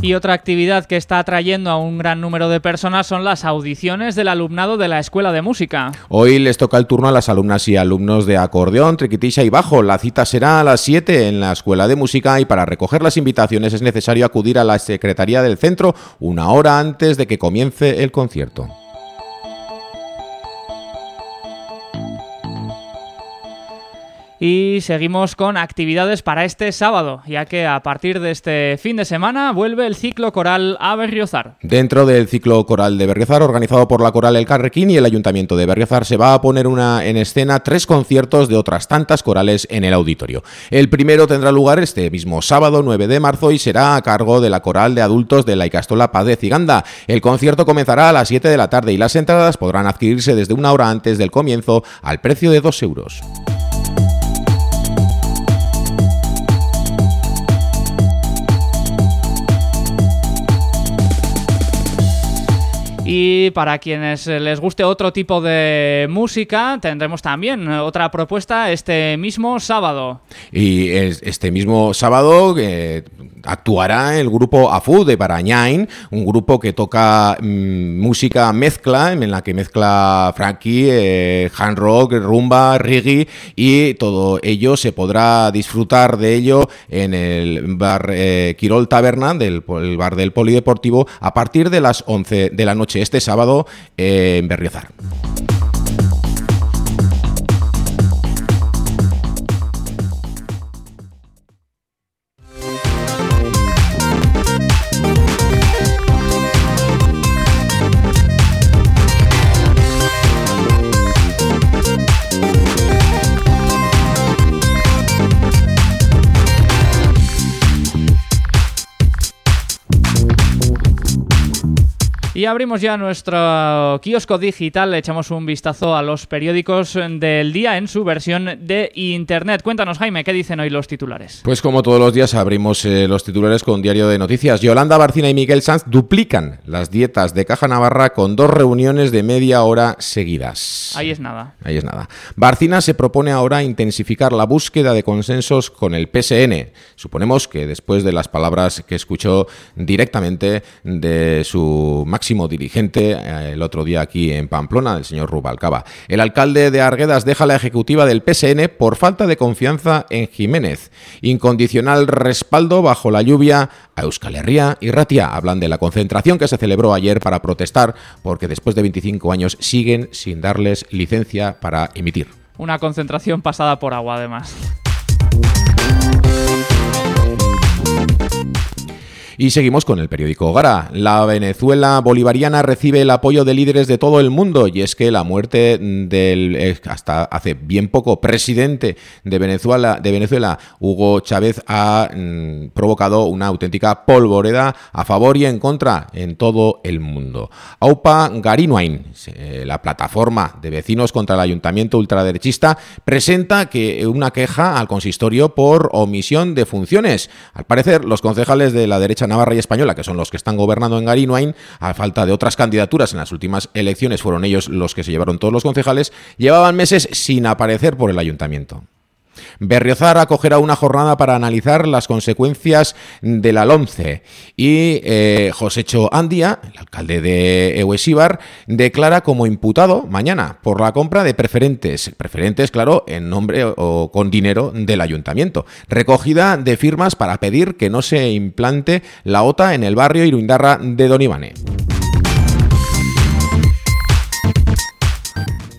Y otra actividad que está atrayendo a un gran número de personas son las audiciones del alumnado de la Escuela de Música. Hoy les toca el turno a las alumnas y alumnos de acordeón, triquitisha y bajo. La cita será a las 7 en la Escuela de Música y para recoger las invitaciones es necesario acudir a la Secretaría del Centro una hora antes de que comience el concierto. Y seguimos con actividades para este sábado, ya que a partir de este fin de semana vuelve el ciclo coral a Berriozar. Dentro del ciclo coral de Berriozar, organizado por la coral El Carrequín y el Ayuntamiento de Berriozar, se va a poner una, en escena tres conciertos de otras tantas corales en el auditorio. El primero tendrá lugar este mismo sábado 9 de marzo y será a cargo de la coral de adultos de la Icastola Paz de Ciganda. El concierto comenzará a las 7 de la tarde y las entradas podrán adquirirse desde una hora antes del comienzo al precio de 2 euros. Y para quienes les guste otro tipo de música, tendremos también otra propuesta este mismo sábado. Y es- este mismo sábado eh, actuará el grupo AFU de Barañain, un grupo que toca mm, música mezcla, en la que mezcla Frankie, eh, hand rock, rumba, reggae y todo ello se podrá disfrutar de ello en el bar eh, Quirol Taberna, del bar del Polideportivo, a partir de las 11 de la noche este sábado eh, en Berriozar. Y abrimos ya nuestro kiosco digital, le echamos un vistazo a los periódicos del día en su versión de internet. Cuéntanos, Jaime, ¿qué dicen hoy los titulares? Pues como todos los días abrimos eh, los titulares con Diario de Noticias. Yolanda Barcina y Miguel Sanz duplican las dietas de Caja Navarra con dos reuniones de media hora seguidas. Ahí es nada. Ahí es nada. Barcina se propone ahora intensificar la búsqueda de consensos con el PSN. Suponemos que después de las palabras que escuchó directamente de su máximo dirigente eh, el otro día aquí en Pamplona, el señor Rubalcaba. El alcalde de Arguedas deja la ejecutiva del PSN por falta de confianza en Jiménez. Incondicional respaldo bajo la lluvia a Euskal Herria y Ratia. Hablan de la concentración que se celebró ayer para protestar porque después de 25 años siguen sin darles licencia para emitir. Una concentración pasada por agua, además. Y seguimos con el periódico Gara. La Venezuela bolivariana recibe el apoyo de líderes de todo el mundo y es que la muerte del hasta hace bien poco presidente de Venezuela, de Venezuela Hugo Chávez, ha mm, provocado una auténtica polvoreda a favor y en contra en todo el mundo. AUPA Garinuain, eh, la plataforma de vecinos contra el ayuntamiento ultraderechista, presenta que una queja al consistorio por omisión de funciones. Al parecer, los concejales de la derecha navarra y española, que son los que están gobernando en Garinuain, a falta de otras candidaturas en las últimas elecciones, fueron ellos los que se llevaron todos los concejales, llevaban meses sin aparecer por el ayuntamiento. Berriozar acogerá una jornada para analizar las consecuencias de la LOMCE y eh, Josecho Andía, el alcalde de Ehuesíbar, declara como imputado mañana por la compra de preferentes, preferentes, claro, en nombre o con dinero del ayuntamiento, recogida de firmas para pedir que no se implante la OTA en el barrio Iruindarra de Donibane.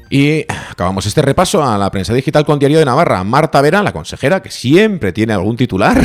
Y acabamos este repaso a la prensa digital con Diario de Navarra. Marta Vera, la consejera, que siempre tiene algún titular,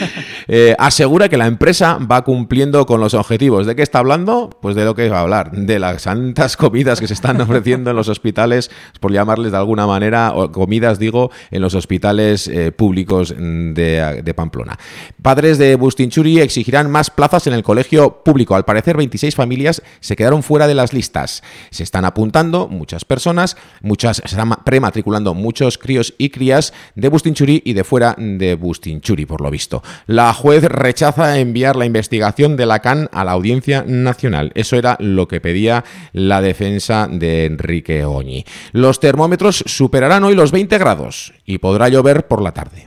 eh, asegura que la empresa va cumpliendo con los objetivos. ¿De qué está hablando? Pues de lo que va a hablar, de las santas comidas que se están ofreciendo en los hospitales, por llamarles de alguna manera, o comidas, digo, en los hospitales eh, públicos de, de Pamplona. Padres de Bustinchuri exigirán más plazas en el colegio público. Al parecer, 26 familias se quedaron fuera de las listas. Se están apuntando muchas personas muchas, se están prematriculando muchos críos y crías de Bustinchuri y de fuera de Bustinchuri, por lo visto. La juez rechaza enviar la investigación de la CAN a la Audiencia Nacional. Eso era lo que pedía la defensa de Enrique Oñi. Los termómetros superarán hoy los 20 grados y podrá llover por la tarde.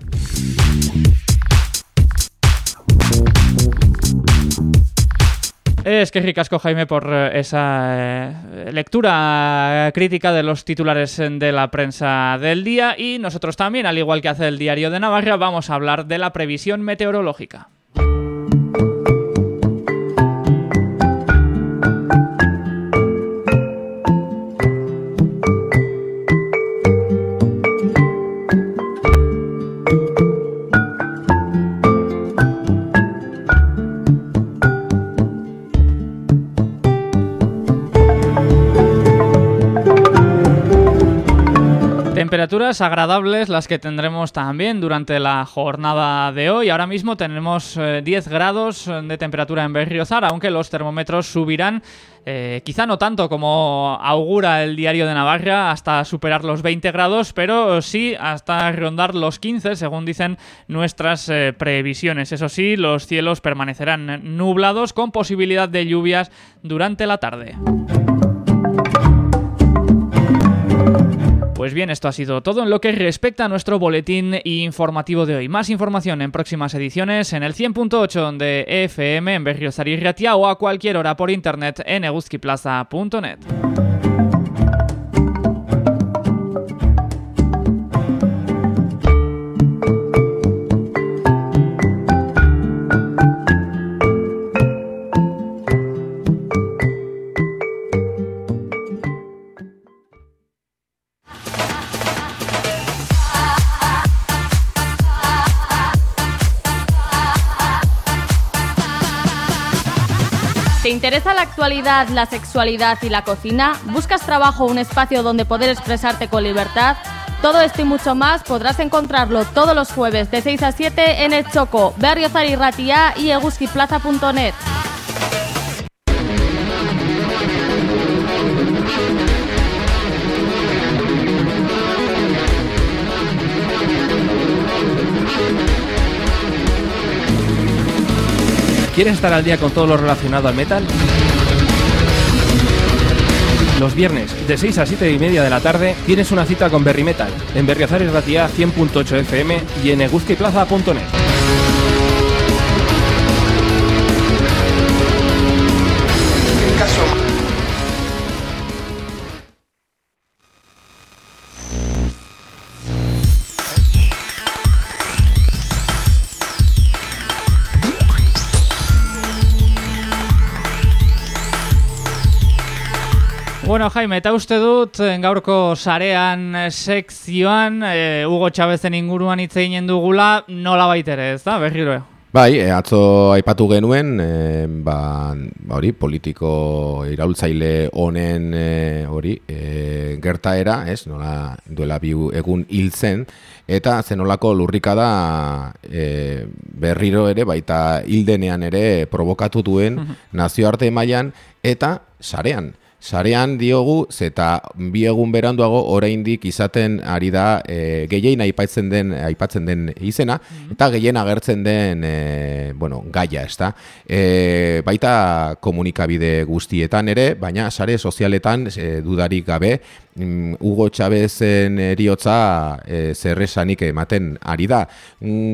Es que ricasco, Jaime, por eh, esa eh, lectura crítica de los titulares de la prensa del día y nosotros también, al igual que hace el Diario de Navarra, vamos a hablar de la previsión meteorológica. Agradables las que tendremos también durante la jornada de hoy. Ahora mismo tenemos 10 eh, grados de temperatura en Berriozar, aunque los termómetros subirán, eh, quizá no tanto como augura el diario de Navarra, hasta superar los 20 grados, pero sí hasta rondar los 15, según dicen nuestras eh, previsiones. Eso sí, los cielos permanecerán nublados con posibilidad de lluvias durante la tarde. Pues bien, esto ha sido todo en lo que respecta a nuestro boletín informativo de hoy. Más información en próximas ediciones en el 100.8 de FM en Berriozar y o a cualquier hora por internet en eguzquiplaza.net. actualidad, la sexualidad y la cocina? ¿Buscas trabajo un espacio donde poder expresarte con libertad? Todo esto y mucho más podrás encontrarlo todos los jueves de 6 a 7 en el Choco, Berriozar y Ratia y eguskiplaza.net. ¿Quieres estar al día con todo lo relacionado al metal? Los viernes, de 6 a 7 y media de la tarde, tienes una cita con Berry Metal, en Berriozar y Ratia 100.8 FM y en eguzquiplaza.net. Bueno, Jaime, eta uste dut eh, gaurko sarean eh, sekzioan eh, Hugo Chavezen inguruan hitz eginen dugula nola baitere, ez da, berriro? Bai, e, atzo aipatu genuen, e, ba, hori, politiko iraultzaile honen e, hori, e, gertaera, ez, nola duela bi egun hil zen, eta zenolako lurrikada e, berriro ere, baita hildenean ere provokatu duen nazioarte mailan eta sarean. Sarean diogu, zeta bi egun beranduago oraindik izaten ari da e, gehien aipatzen den aipatzen den izena eta gehien agertzen den e, bueno, gaia, ezta? E, baita komunikabide guztietan ere, baina sare sozialetan e, dudarik gabe mm, Hugo Chavezen eriotza e, zerresanik ematen ari da.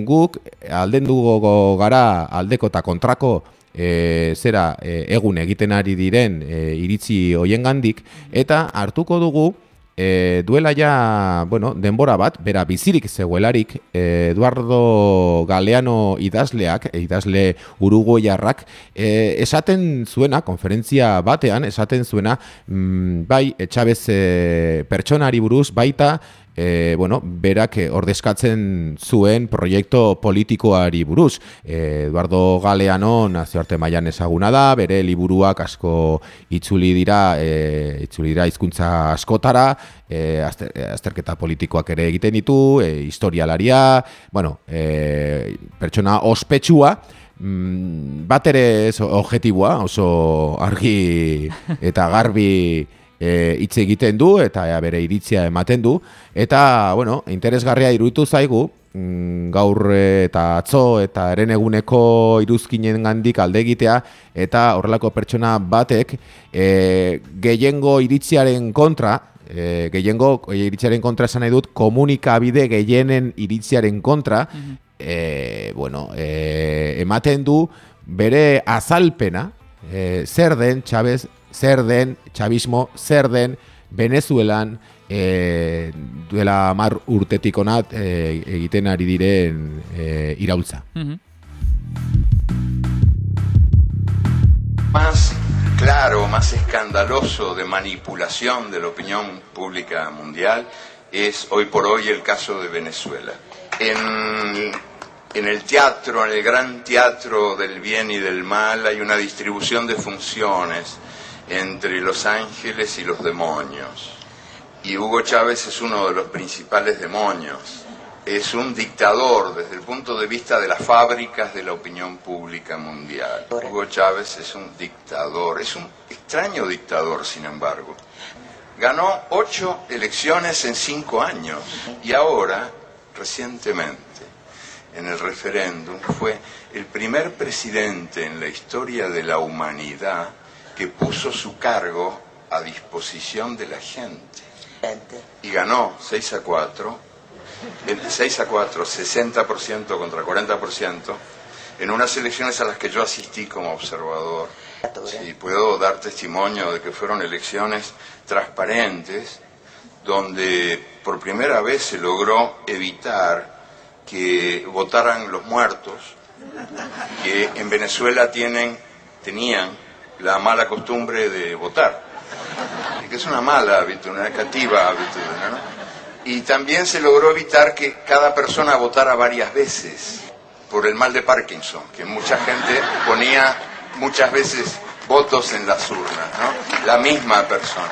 Guk alden dugu gara aldeko eta kontrako e, zera e, egun egiten ari diren e, iritzi hoiengandik eta hartuko dugu e, duela ja, bueno, denbora bat, bera bizirik zegoelarik e, Eduardo Galeano idazleak, e, idazle uruguaiarrak, e, esaten zuena, konferentzia batean, esaten zuena, mm, bai, etxabez e, pertsonari buruz, baita, e, bueno, berak eh, ordezkatzen zuen proiektu politikoari buruz. E, Eduardo Galeano nazioarte mailan ezaguna da, bere liburuak asko itzuli dira, e, itzuli dira hizkuntza askotara, e, azter, azterketa politikoak ere egiten ditu, e, historialaria, bueno, e, pertsona ospetsua, mm, bat ere objetiboa, oso argi eta garbi e, hitz egiten du eta ea, bere iritzia ematen du. Eta bueno, interesgarria iruditu zaigu mm, gaur eta atzo eta eren eguneko iruzkinen gandik alde egitea eta horrelako pertsona batek e, gehiengo iritziaren kontra e, gehiengo iritziaren kontra esan nahi dut komunikabide gehienen iritziaren kontra e, bueno, e, ematen du bere azalpena e, zer den Chavez zer den txabismo, zer den Venezuelan e, duela mar urtetik onat e, egiten ari diren e, iraultza. Más claro, más escandaloso de manipulación de la opinión pública mundial es hoy por hoy el caso de Venezuela. En, en el teatro, en el gran teatro del bien y del mal, hay una distribución de funciones entre los ángeles y los demonios. Y Hugo Chávez es uno de los principales demonios. Es un dictador desde el punto de vista de las fábricas de la opinión pública mundial. Hugo Chávez es un dictador, es un extraño dictador, sin embargo. Ganó ocho elecciones en cinco años y ahora, recientemente, en el referéndum, fue el primer presidente en la historia de la humanidad que puso su cargo a disposición de la gente. Y ganó 6 a 4, 6 a 4, 60% contra 40%, en unas elecciones a las que yo asistí como observador. Y puedo dar testimonio de que fueron elecciones transparentes, donde por primera vez se logró evitar que votaran los muertos, que en Venezuela tienen, tenían la mala costumbre de votar, que es una mala habitude, una negativa. Y también se logró evitar que cada persona votara varias veces por el mal de Parkinson, que mucha gente ponía muchas veces votos en las urnas, ¿no? La misma persona.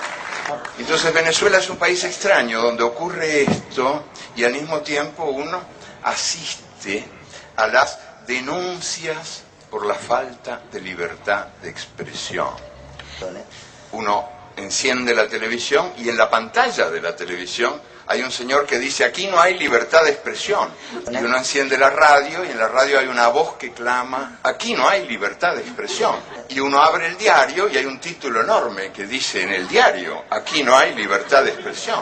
Entonces Venezuela es un país extraño donde ocurre esto y al mismo tiempo uno asiste a las denuncias por la falta de libertad de expresión. Uno enciende la televisión y en la pantalla de la televisión hay un señor que dice aquí no hay libertad de expresión. Y uno enciende la radio y en la radio hay una voz que clama aquí no hay libertad de expresión. Y uno abre el diario y hay un título enorme que dice en el diario aquí no hay libertad de expresión.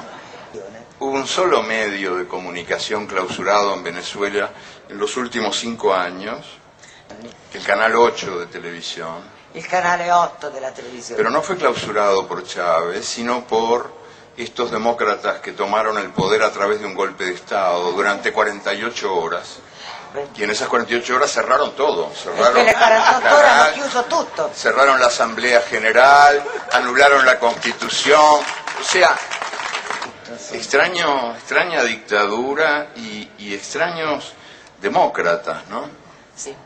Hubo un solo medio de comunicación clausurado en Venezuela en los últimos cinco años, el Canal 8 de televisión, Il canale 8 della televisione. pero no fue clausurado por Chávez, sino por estos demócratas que tomaron el poder a través de un golpe de Estado durante 48 horas. Y en esas 48 horas cerraron todo. Cerraron, quelle 48 ore Canal, hanno chiuso tutto. cerraron la Asamblea General, anularon la Constitución. O sea, extraño, extraña dictadura y, y extraños demócratas, ¿no?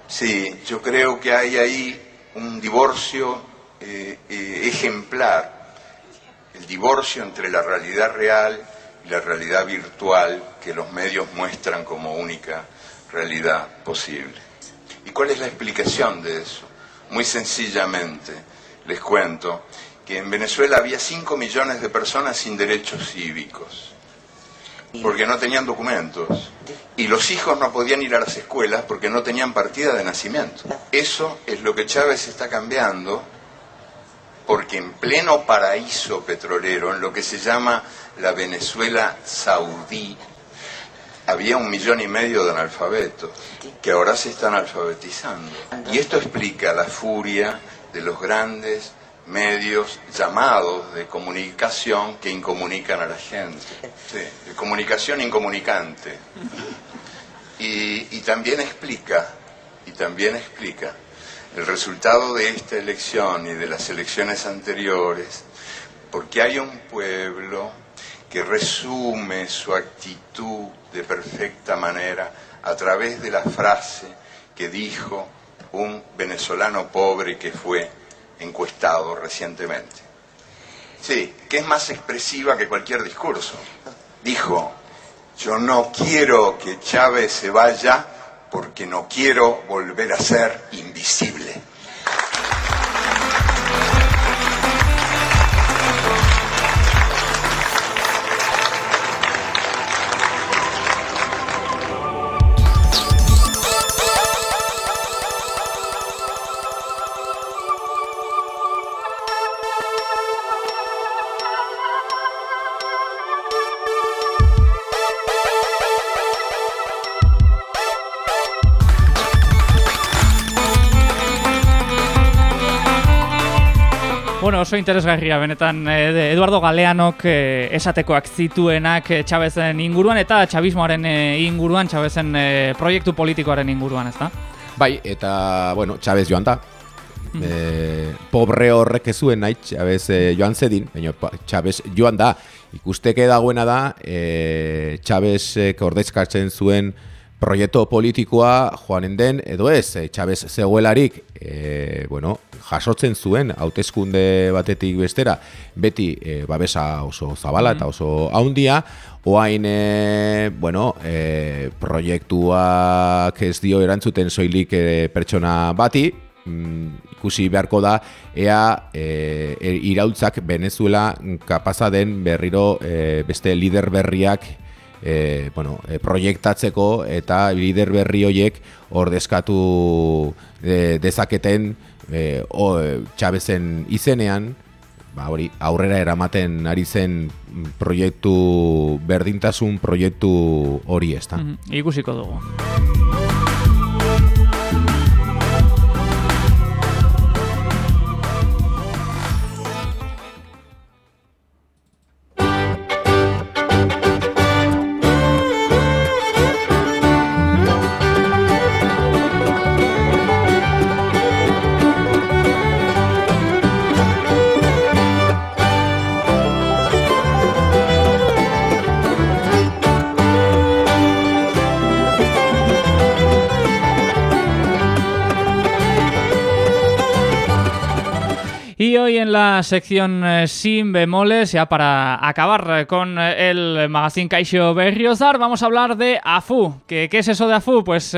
Sí. Yo creo que hay ahí un divorcio eh, eh, ejemplar, el divorcio entre la realidad real y la realidad virtual que los medios muestran como única realidad posible. ¿Y cuál es la explicación de eso? Muy sencillamente, les cuento que en Venezuela había 5 millones de personas sin derechos cívicos, porque no tenían documentos. Y los hijos no podían ir a las escuelas porque no tenían partida de nacimiento. Eso es lo que Chávez está cambiando, porque en pleno paraíso petrolero, en lo que se llama la Venezuela saudí, había un millón y medio de analfabetos que ahora se están alfabetizando. Y esto explica la furia de los grandes medios llamados de comunicación que incomunican a la gente. Sí, de comunicación incomunicante. Y, y también explica, y también explica el resultado de esta elección y de las elecciones anteriores, porque hay un pueblo que resume su actitud de perfecta manera a través de la frase que dijo un venezolano pobre que fue encuestado recientemente. Sí, que es más expresiva que cualquier discurso. Dijo, yo no quiero que Chávez se vaya porque no quiero volver a ser invisible. Oso interesgarria benetan eh, Eduardo Galeanok eh, esatekoak zituenak eh, Chavezen inguruan eta Chavismoaren inguruan, Chavezen proiektu politikoaren inguruan, ezta? Bai, eta, bueno, Chavez joan da. E, pobre horrek ez zuen nahi, Chavez joan zedin, baina Chavez joan da. Ikusteke dagoena da, e, Chavezek ordezkatzen zuen proiektu politikoa joanen den, edo ez, e, Chavez zegoelarik, e, bueno, jasotzen zuen hauteskunde batetik bestera, beti e, babesa oso zabala eta oso haundia, Oain, e, bueno, e, proiektuak ez dio erantzuten soilik e, pertsona bati, mm, ikusi beharko da, ea e, irautzak Venezuela kapaza den berriro e, beste lider berriak e, bueno, e, proiektatzeko eta lider berri hoiek ordezkatu e, dezaketen e, o, Chavezen izenean, ba, hori, aurrera eramaten ari zen mm, proiektu berdintasun proiektu hori ez da. Mhm, Ikusiko dugu. Hoy en la sección eh, sin bemoles, ya para acabar eh, con eh, el magazine Caixo Berriozar, vamos a hablar de AFU. ¿Qué, es eso de AFU? Pues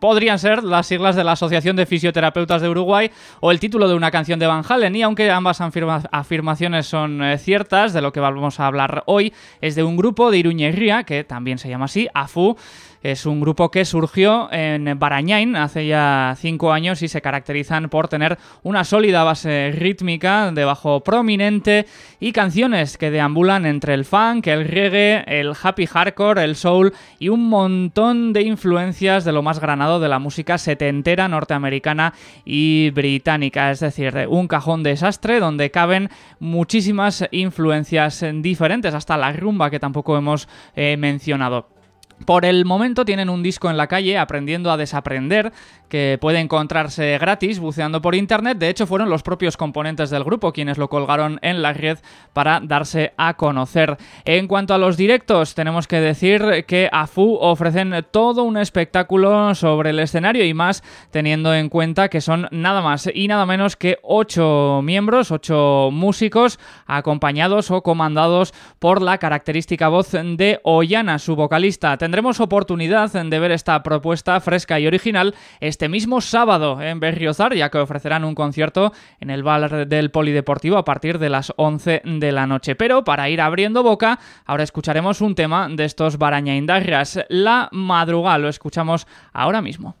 podrían ser las siglas de la Asociación de Fisioterapeutas de Uruguay o el título de una canción de Van Halen. Y aunque ambas afirma- afirmaciones son ciertas, de lo que vamos a hablar hoy es de un grupo de Iruñería, que también se llama así, AFU. Es un grupo que surgió en Barañain hace ya cinco años y se caracterizan por tener una sólida base rítmica de bajo prominente y canciones que deambulan entre el funk, el reggae, el happy hardcore, el soul y un montón de influencias de lo más granado de la música setentera norteamericana y británica. Es decir, un cajón desastre donde caben muchísimas influencias diferentes, hasta la rumba que tampoco hemos eh, mencionado. Por el momento tienen un disco en la calle aprendiendo a desaprender que puede encontrarse gratis buceando por internet. De hecho, fueron los propios componentes del grupo quienes lo colgaron en la red para darse a conocer. En cuanto a los directos, tenemos que decir que AFU ofrecen todo un espectáculo sobre el escenario y más teniendo en cuenta que son nada más y nada menos que ocho miembros, ocho músicos acompañados o comandados por la característica voz de Ollana, su vocalista. Tendremos oportunidad de ver esta propuesta fresca y original este mismo sábado en Berriozar, ya que ofrecerán un concierto en el bar del Polideportivo a partir de las 11 de la noche. Pero para ir abriendo boca, ahora escucharemos un tema de estos Baraña Indarrias, La Madruga, lo escuchamos ahora mismo.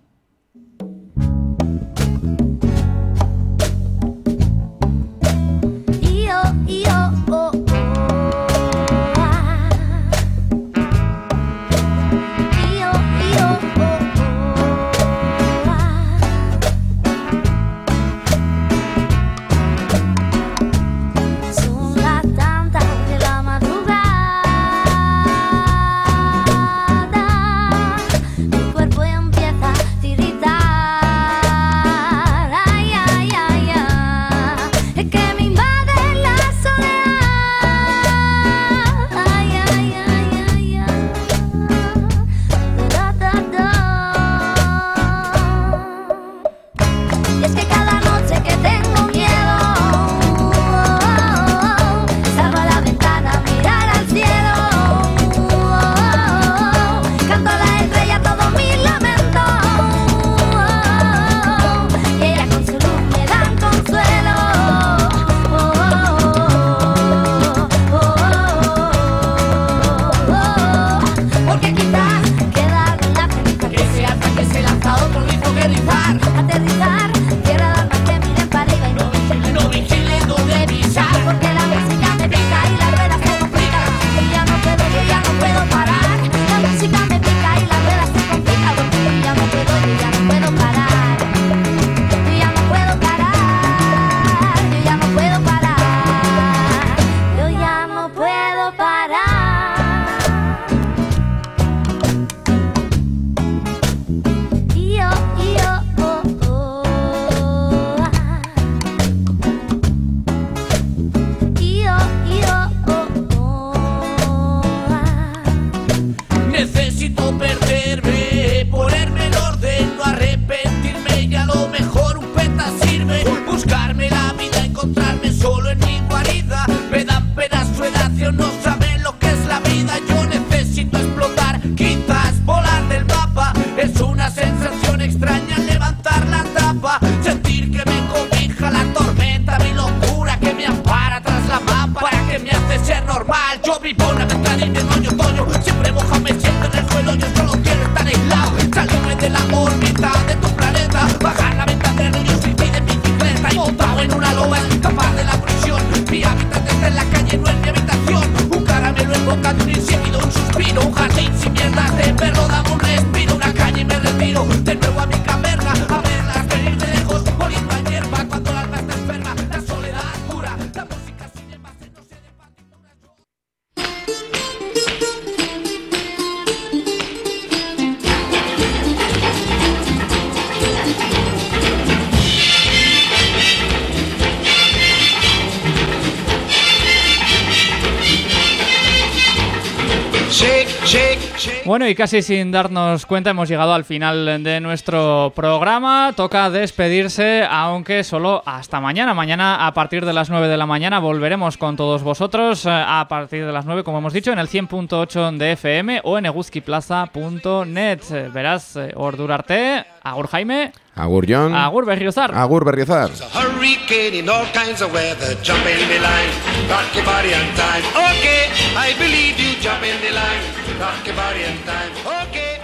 Casi sin darnos cuenta hemos llegado al final de nuestro programa. Toca despedirse, aunque solo hasta mañana. Mañana a partir de las 9 de la mañana volveremos con todos vosotros eh, a partir de las 9, como hemos dicho, en el 100.8 de FM o en eguzkiplaza.net. Eh, Verás, eh, ordurarte, agur Jaime, Agur John. agur Berriozar. Agur Berriozar. Hurricane in all kinds of weather. Jump in the line, rock your body on time. Okay, I believe you. Jump in the line, rock your body on time. Okay.